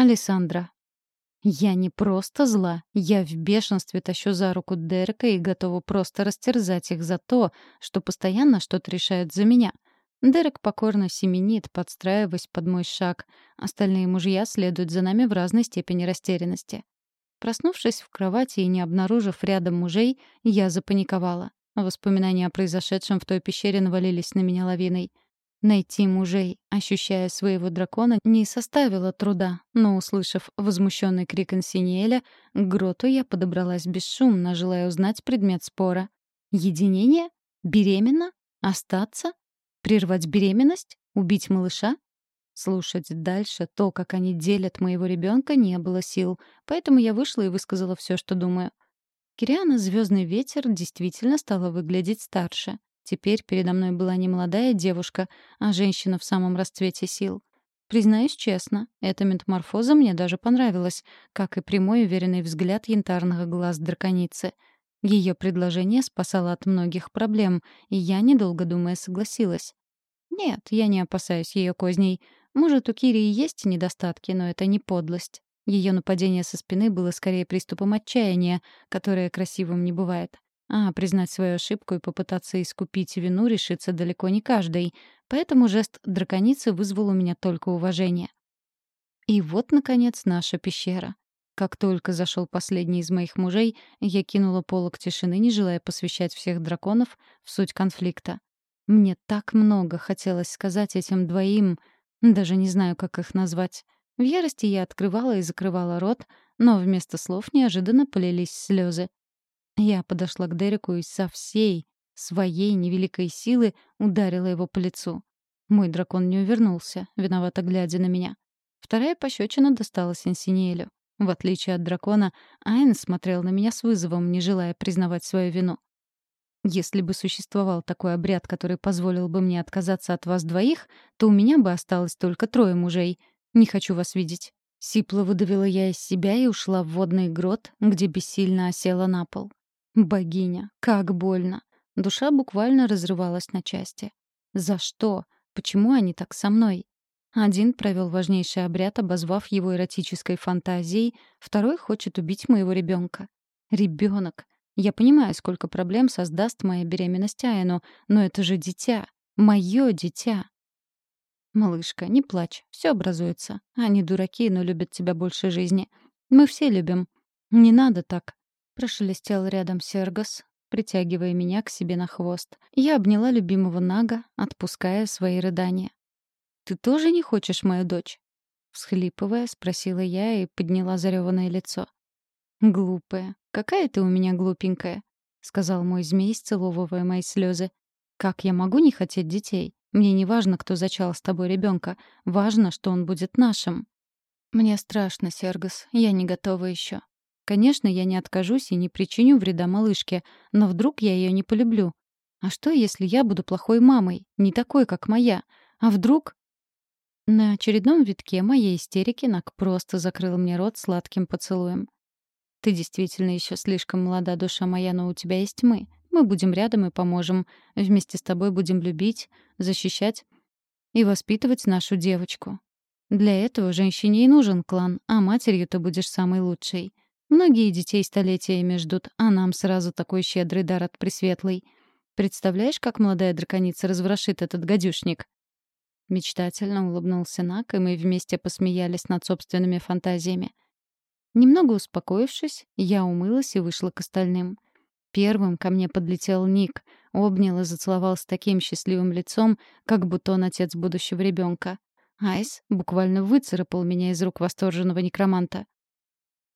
Александра. Я не просто зла, я в бешенстве тащу за руку Дерека и готова просто растерзать их за то, что постоянно что-то решают за меня. Дерек покорно семенит, подстраиваясь под мой шаг. Остальные мужья следуют за нами в разной степени растерянности. Проснувшись в кровати и не обнаружив рядом мужей, я запаниковала. Воспоминания о произошедшем в той пещере навалились на меня лавиной. Найти мужей, ощущая своего дракона, не составило труда, но, услышав возмущенный крик Инсиниэля, к гроту я подобралась бесшумно, желая узнать предмет спора. Единение? Беременна? Остаться? Прервать беременность? Убить малыша? Слушать дальше то, как они делят моего ребенка, не было сил, поэтому я вышла и высказала все, что думаю. Кириана «Звездный ветер» действительно стала выглядеть старше. Теперь передо мной была не молодая девушка, а женщина в самом расцвете сил. Признаюсь честно, эта метаморфоза мне даже понравилась, как и прямой уверенный взгляд янтарных глаз драконицы. Ее предложение спасало от многих проблем, и я, недолго думая, согласилась. Нет, я не опасаюсь ее козней. Может, у Кири и есть недостатки, но это не подлость. Ее нападение со спины было скорее приступом отчаяния, которое красивым не бывает. А признать свою ошибку и попытаться искупить вину решится далеко не каждый, поэтому жест драконицы вызвал у меня только уважение. И вот, наконец, наша пещера. Как только зашел последний из моих мужей, я кинула полок тишины, не желая посвящать всех драконов в суть конфликта. Мне так много хотелось сказать этим двоим, даже не знаю, как их назвать. В ярости я открывала и закрывала рот, но вместо слов неожиданно полились слезы. Я подошла к Дереку и со всей своей невеликой силы ударила его по лицу. Мой дракон не увернулся, виновато глядя на меня. Вторая пощечина досталась Инсинеэлю. В отличие от дракона, Айн смотрел на меня с вызовом, не желая признавать свою вину. Если бы существовал такой обряд, который позволил бы мне отказаться от вас двоих, то у меня бы осталось только трое мужей. Не хочу вас видеть. Сипло выдавила я из себя и ушла в водный грот, где бессильно осела на пол. Богиня, как больно. Душа буквально разрывалась на части. За что? Почему они так со мной? Один провел важнейший обряд, обозвав его эротической фантазией, второй хочет убить моего ребенка. Ребенок. Я понимаю, сколько проблем создаст моя беременность Айну, но это же дитя. Мое дитя. Малышка, не плачь, все образуется. Они дураки, но любят тебя больше жизни. Мы все любим. Не надо так. Прошелестел рядом Сергос, притягивая меня к себе на хвост. Я обняла любимого Нага, отпуская свои рыдания. «Ты тоже не хочешь мою дочь?» Всхлипывая, спросила я и подняла зареванное лицо. «Глупая. Какая ты у меня глупенькая», — сказал мой змей, сцеловывая мои слезы. «Как я могу не хотеть детей? Мне не важно, кто зачал с тобой ребенка. Важно, что он будет нашим». «Мне страшно, Сергос. Я не готова еще. Конечно, я не откажусь и не причиню вреда малышке, но вдруг я ее не полюблю. А что, если я буду плохой мамой, не такой, как моя? А вдруг... На очередном витке моей истерики Нак просто закрыл мне рот сладким поцелуем. «Ты действительно еще слишком молода, душа моя, но у тебя есть мы. Мы будем рядом и поможем. Вместе с тобой будем любить, защищать и воспитывать нашу девочку. Для этого женщине и нужен клан, а матерью ты будешь самой лучшей. Многие детей столетиями ждут, а нам сразу такой щедрый дар от Пресветлой. Представляешь, как молодая драконица разворошит этот гадюшник?» Мечтательно улыбнулся Нак, и мы вместе посмеялись над собственными фантазиями. Немного успокоившись, я умылась и вышла к остальным. Первым ко мне подлетел Ник, обнял и зацеловал с таким счастливым лицом, как будто он отец будущего ребенка. Айс буквально выцарапал меня из рук восторженного некроманта.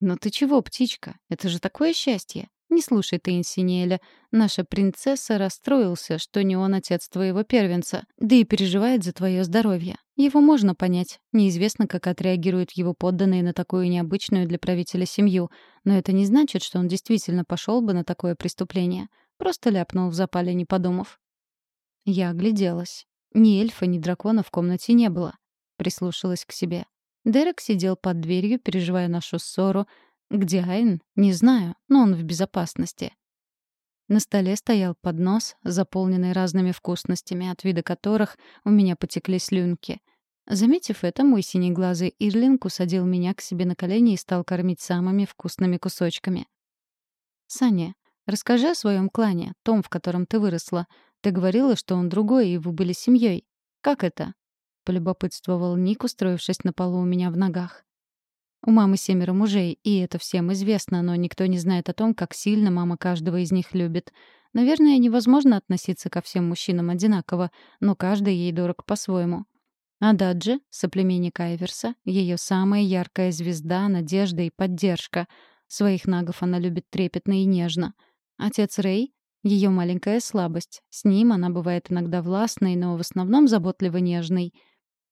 «Но ты чего, птичка? Это же такое счастье!» «Не слушай ты, Инсинеля. Наша принцесса расстроился, что не он отец твоего первенца, да и переживает за твое здоровье. Его можно понять. Неизвестно, как отреагируют его подданные на такую необычную для правителя семью, но это не значит, что он действительно пошел бы на такое преступление. Просто ляпнул в запале, не подумав. Я огляделась. Ни эльфа, ни дракона в комнате не было. Прислушалась к себе. Дерек сидел под дверью, переживая нашу ссору. Где Айн? Не знаю, но он в безопасности. На столе стоял поднос, заполненный разными вкусностями, от вида которых у меня потекли слюнки. Заметив это, мой синеглазый Ирлинг усадил меня к себе на колени и стал кормить самыми вкусными кусочками. «Саня, расскажи о своем клане, том, в котором ты выросла. Ты говорила, что он другой, и вы были семьей. Как это?» — полюбопытствовал Ник, устроившись на полу у меня в ногах. У мамы семеро мужей, и это всем известно, но никто не знает о том, как сильно мама каждого из них любит. Наверное, невозможно относиться ко всем мужчинам одинаково, но каждый ей дорог по-своему. А Даджи, соплеменник Айверса, ее самая яркая звезда, надежда и поддержка. Своих нагов она любит трепетно и нежно. Отец Рэй — ее маленькая слабость. С ним она бывает иногда властной, но в основном заботливо нежной.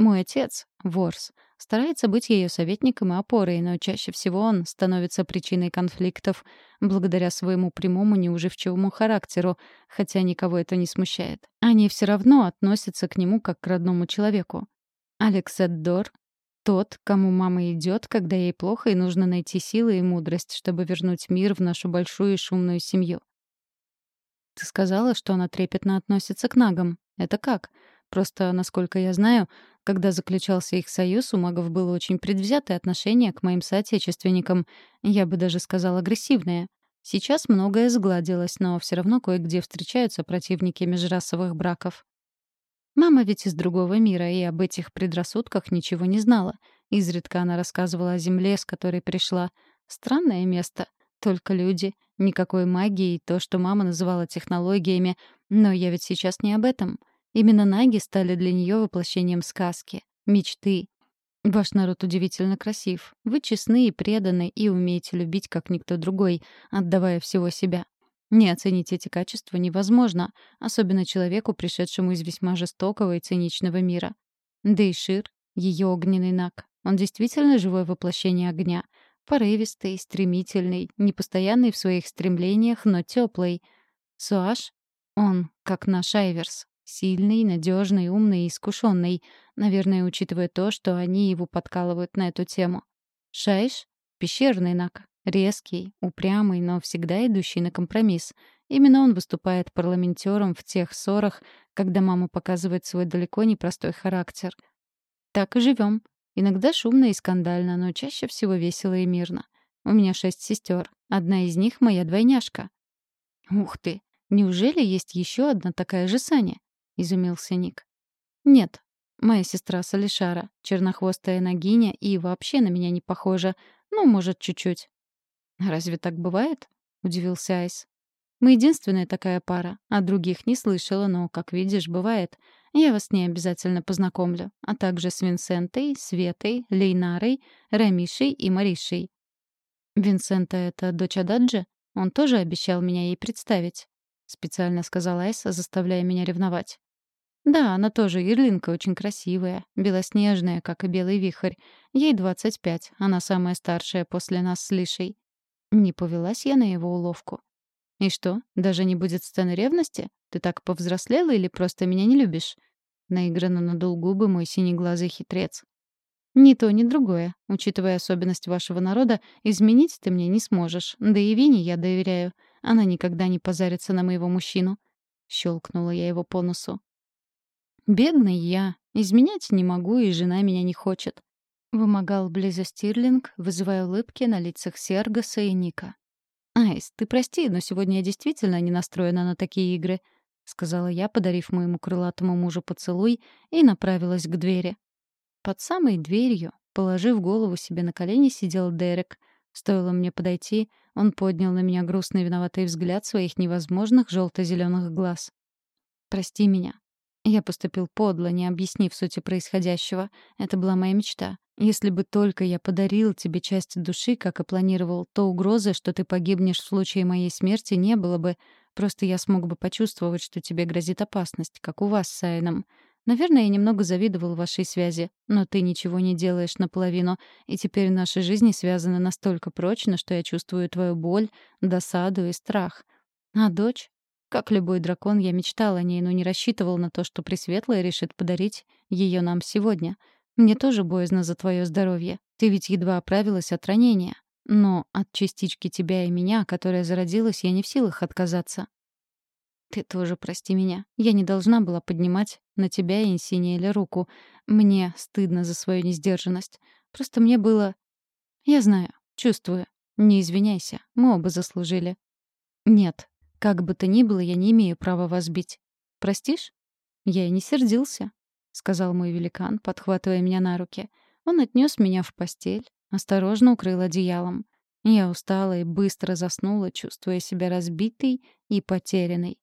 Мой отец, Ворс, Старается быть ее советником и опорой, но чаще всего он становится причиной конфликтов благодаря своему прямому неуживчивому характеру, хотя никого это не смущает. Они все равно относятся к нему как к родному человеку. Алекс Эддор — тот, кому мама идет, когда ей плохо и нужно найти силы и мудрость, чтобы вернуть мир в нашу большую и шумную семью. Ты сказала, что она трепетно относится к нагам. Это как? Просто, насколько я знаю, когда заключался их союз, у магов было очень предвзятое отношение к моим соотечественникам. Я бы даже сказала агрессивное. Сейчас многое сгладилось, но все равно кое-где встречаются противники межрасовых браков. Мама ведь из другого мира и об этих предрассудках ничего не знала. Изредка она рассказывала о земле, с которой пришла. Странное место. Только люди. Никакой магии и то, что мама называла технологиями. Но я ведь сейчас не об этом. Именно наги стали для нее воплощением сказки, мечты. Ваш народ удивительно красив. Вы честны и преданы и умеете любить, как никто другой, отдавая всего себя. Не оценить эти качества невозможно, особенно человеку, пришедшему из весьма жестокого и циничного мира. Дейшир — ее огненный наг. Он действительно живое воплощение огня. Порывистый, стремительный, непостоянный в своих стремлениях, но теплый. Суаш — он, как наш Айверс, Сильный, надежный, умный и искушенный. Наверное, учитывая то, что они его подкалывают на эту тему. Шайш — пещерный наг. Резкий, упрямый, но всегда идущий на компромисс. Именно он выступает парламентером в тех ссорах, когда мама показывает свой далеко не простой характер. Так и живем. Иногда шумно и скандально, но чаще всего весело и мирно. У меня шесть сестер. Одна из них — моя двойняшка. Ух ты! Неужели есть еще одна такая же Саня? Изумился Ник. «Нет. Моя сестра Салишара, чернохвостая ногиня и вообще на меня не похожа. Ну, может, чуть-чуть». «Разве так бывает?» — удивился Айс. «Мы единственная такая пара, а других не слышала, но, как видишь, бывает. Я вас с ней обязательно познакомлю, а также с Винсентой, Светой, Лейнарой, Рамишей и Маришей». «Винсента — это дочь Ададжи? Он тоже обещал меня ей представить», — специально сказала Айс, заставляя меня ревновать. Да, она тоже ирлинка, очень красивая, белоснежная, как и белый вихрь. Ей 25, она самая старшая после нас с Лишей. Не повелась я на его уловку. «И что, даже не будет сцены ревности? Ты так повзрослела или просто меня не любишь?» Наигранно надул губы мой синеглазый хитрец. «Ни то, ни другое. Учитывая особенность вашего народа, изменить ты мне не сможешь. Да и Вине я доверяю. Она никогда не позарится на моего мужчину». Щелкнула я его по носу. Бедный я. Изменять не могу, и жена меня не хочет. Вымогал Близа Стирлинг, вызывая улыбки на лицах Сергаса и Ника. «Айс, ты прости, но сегодня я действительно не настроена на такие игры», — сказала я, подарив моему крылатому мужу поцелуй, и направилась к двери. Под самой дверью, положив голову себе на колени, сидел Дерек. Стоило мне подойти, он поднял на меня грустный виноватый взгляд своих невозможных желто-зеленых глаз. «Прости меня. Я поступил подло, не объяснив сути происходящего. Это была моя мечта. Если бы только я подарил тебе часть души, как и планировал, то угрозы, что ты погибнешь в случае моей смерти, не было бы. Просто я смог бы почувствовать, что тебе грозит опасность, как у вас с Айном. Наверное, я немного завидовал вашей связи, но ты ничего не делаешь наполовину, и теперь наши жизни связаны настолько прочно, что я чувствую твою боль, досаду и страх. А дочь? Как любой дракон, я мечтал о ней, но не рассчитывал на то, что Пресветлая решит подарить ее нам сегодня. Мне тоже боязно за твое здоровье. Ты ведь едва оправилась от ранения. Но от частички тебя и меня, которая зародилась, я не в силах отказаться. Ты тоже прости меня. Я не должна была поднимать на тебя и Инсинеэля руку. Мне стыдно за свою несдержанность. Просто мне было... Я знаю, чувствую. Не извиняйся, мы оба заслужили. Нет, как бы то ни было, я не имею права вас бить. Простишь? Я и не сердился, — сказал мой великан, подхватывая меня на руки. Он отнес меня в постель, осторожно укрыл одеялом. Я устала и быстро заснула, чувствуя себя разбитой и потерянной.